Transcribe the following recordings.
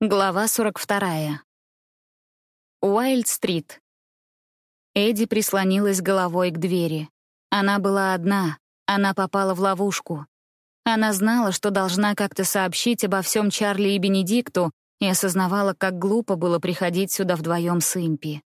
Глава 42. Уайльд-стрит. Эдди прислонилась головой к двери. Она была одна, она попала в ловушку. Она знала, что должна как-то сообщить обо всем Чарли и Бенедикту, и осознавала, как глупо было приходить сюда вдвоем с Импи.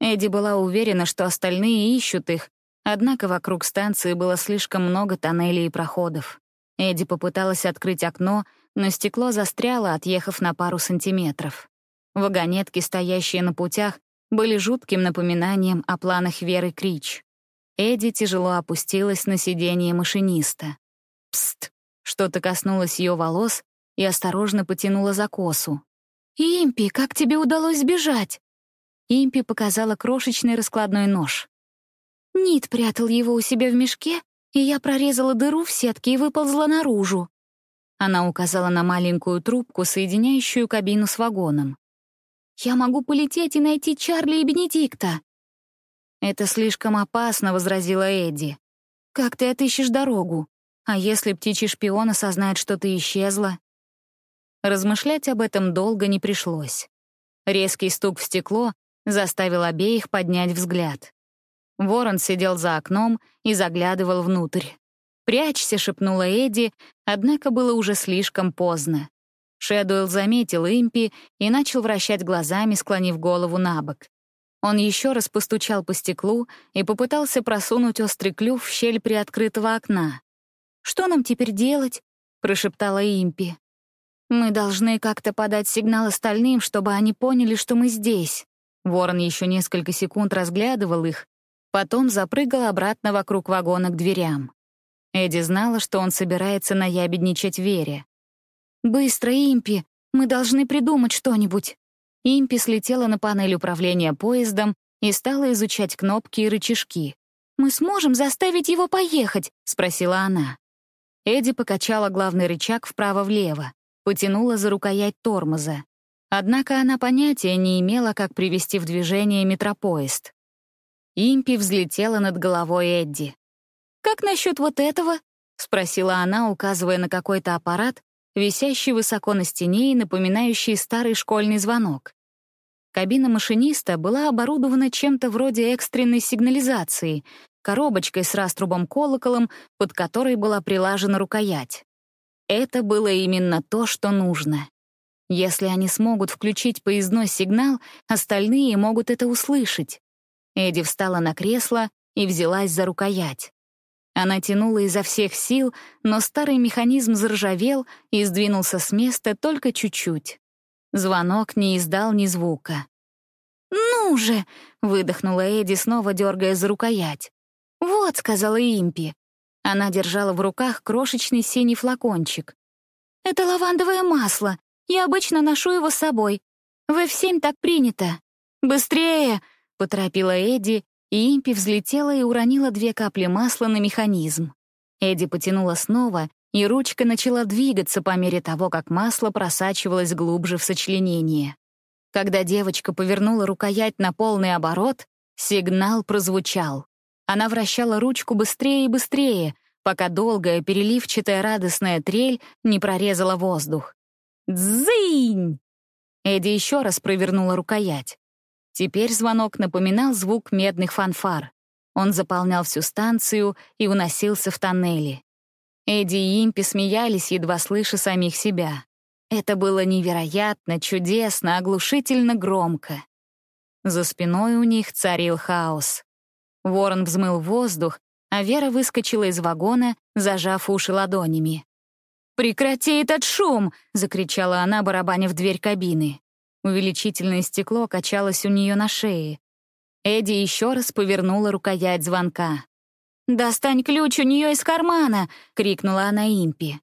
Эдди была уверена, что остальные ищут их, однако вокруг станции было слишком много тоннелей и проходов. Эдди попыталась открыть окно — но стекло застряло, отъехав на пару сантиметров. Вагонетки, стоящие на путях, были жутким напоминанием о планах Веры Крич. Эдди тяжело опустилась на сиденье машиниста. Пст! Что-то коснулось ее волос и осторожно потянула за косу. «Импи, как тебе удалось сбежать?» Импи показала крошечный раскладной нож. Нит прятал его у себя в мешке, и я прорезала дыру в сетке и выползла наружу. Она указала на маленькую трубку, соединяющую кабину с вагоном. «Я могу полететь и найти Чарли и Бенедикта». «Это слишком опасно», — возразила Эдди. «Как ты отыщешь дорогу? А если птичий шпион осознает, что ты исчезла?» Размышлять об этом долго не пришлось. Резкий стук в стекло заставил обеих поднять взгляд. Ворон сидел за окном и заглядывал внутрь. «Прячься», — шепнула Эдди, однако было уже слишком поздно. Шэдуэлл заметил импи и начал вращать глазами, склонив голову на бок. Он еще раз постучал по стеклу и попытался просунуть острый клюв в щель приоткрытого окна. «Что нам теперь делать?» — прошептала импи. «Мы должны как-то подать сигнал остальным, чтобы они поняли, что мы здесь». Ворон еще несколько секунд разглядывал их, потом запрыгал обратно вокруг вагона к дверям. Эдди знала, что он собирается наябедничать Вере. «Быстро, Импи! Мы должны придумать что-нибудь!» Импи слетела на панель управления поездом и стала изучать кнопки и рычажки. «Мы сможем заставить его поехать?» — спросила она. Эдди покачала главный рычаг вправо-влево, потянула за рукоять тормоза. Однако она понятия не имела, как привести в движение метропоезд. Импи взлетела над головой Эдди. «Как насчет вот этого?» — спросила она, указывая на какой-то аппарат, висящий высоко на стене и напоминающий старый школьный звонок. Кабина машиниста была оборудована чем-то вроде экстренной сигнализации, коробочкой с раструбом-колоколом, под которой была прилажена рукоять. Это было именно то, что нужно. Если они смогут включить поездной сигнал, остальные могут это услышать. Эдди встала на кресло и взялась за рукоять. Она тянула изо всех сил, но старый механизм заржавел и сдвинулся с места только чуть-чуть. Звонок не издал ни звука. «Ну же!» — выдохнула Эдди, снова дергая за рукоять. «Вот», — сказала Импи. Она держала в руках крошечный синий флакончик. «Это лавандовое масло. Я обычно ношу его с собой. В F7 так принято». «Быстрее!» — поторопила Эдди и Импи взлетела и уронила две капли масла на механизм. Эдди потянула снова, и ручка начала двигаться по мере того, как масло просачивалось глубже в сочленение. Когда девочка повернула рукоять на полный оборот, сигнал прозвучал. Она вращала ручку быстрее и быстрее, пока долгая переливчатая радостная трель не прорезала воздух. «Дзынь!» Эдди еще раз провернула рукоять. Теперь звонок напоминал звук медных фанфар. Он заполнял всю станцию и уносился в тоннели. Эдди и Импи смеялись, едва слыша самих себя. Это было невероятно, чудесно, оглушительно громко. За спиной у них царил хаос. Ворон взмыл воздух, а Вера выскочила из вагона, зажав уши ладонями. «Прекрати этот шум!» — закричала она, барабаня в дверь кабины. Увеличительное стекло качалось у нее на шее. Эдди еще раз повернула рукоять звонка. «Достань ключ у нее из кармана!» — крикнула она импи.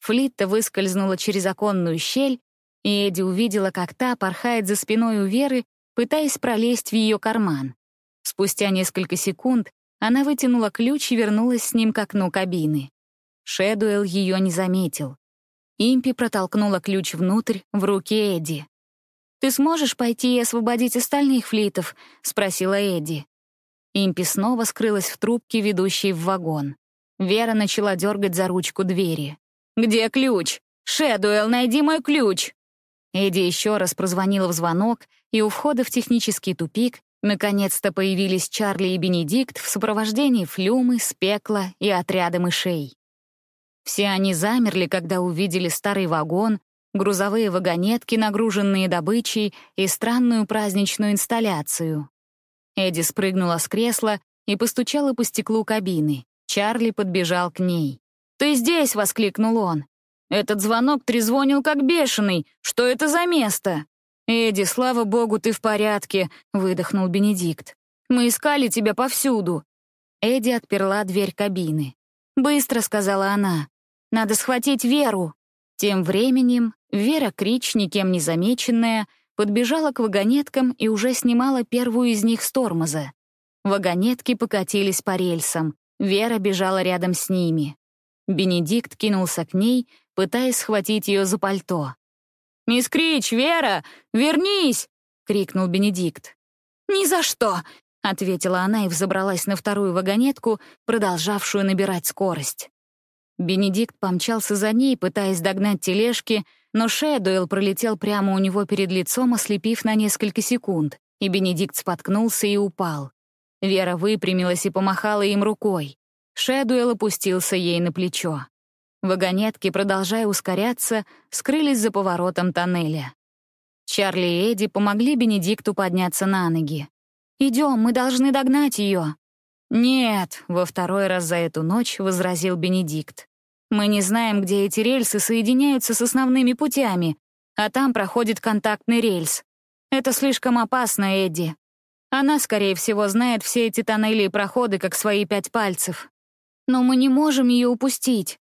Флитта выскользнула через оконную щель, и Эдди увидела, как та порхает за спиной у Веры, пытаясь пролезть в ее карман. Спустя несколько секунд она вытянула ключ и вернулась с ним к окну кабины. Шэдуэлл ее не заметил. Импи протолкнула ключ внутрь, в руки Эдди. «Ты сможешь пойти и освободить остальных флитов?» — спросила Эдди. Импи снова скрылась в трубке, ведущей в вагон. Вера начала дергать за ручку двери. «Где ключ? Шэдуэлл, найди мой ключ!» Эдди еще раз прозвонила в звонок, и у входа в технический тупик наконец-то появились Чарли и Бенедикт в сопровождении Флюмы, Спекла и отряда мышей. Все они замерли, когда увидели старый вагон, грузовые вагонетки, нагруженные добычей, и странную праздничную инсталляцию. Эдди спрыгнула с кресла и постучала по стеклу кабины. Чарли подбежал к ней. «Ты здесь!» — воскликнул он. «Этот звонок трезвонил как бешеный. Что это за место?» «Эдди, слава богу, ты в порядке», — выдохнул Бенедикт. «Мы искали тебя повсюду». Эдди отперла дверь кабины. «Быстро», — сказала она. «Надо схватить Веру». Тем временем Вера Крич, никем не замеченная, подбежала к вагонеткам и уже снимала первую из них с тормоза. Вагонетки покатились по рельсам. Вера бежала рядом с ними. Бенедикт кинулся к ней, пытаясь схватить ее за пальто. «Мисс Крич, Вера, вернись!» — крикнул Бенедикт. «Ни за что!» — ответила она и взобралась на вторую вагонетку, продолжавшую набирать скорость. Бенедикт помчался за ней, пытаясь догнать тележки, но Шэдуэлл пролетел прямо у него перед лицом, ослепив на несколько секунд, и Бенедикт споткнулся и упал. Вера выпрямилась и помахала им рукой. Шэдуэлл опустился ей на плечо. Вагонетки, продолжая ускоряться, скрылись за поворотом тоннеля. Чарли и Эдди помогли Бенедикту подняться на ноги. «Идем, мы должны догнать ее». «Нет», — во второй раз за эту ночь возразил Бенедикт. «Мы не знаем, где эти рельсы соединяются с основными путями, а там проходит контактный рельс. Это слишком опасно, Эдди. Она, скорее всего, знает все эти тоннели и проходы, как свои пять пальцев. Но мы не можем ее упустить.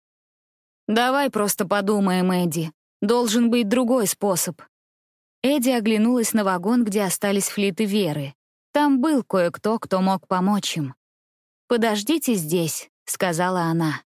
Давай просто подумаем, Эдди. Должен быть другой способ. Эдди оглянулась на вагон, где остались флиты Веры. Там был кое-кто, кто мог помочь им. «Подождите здесь», — сказала она.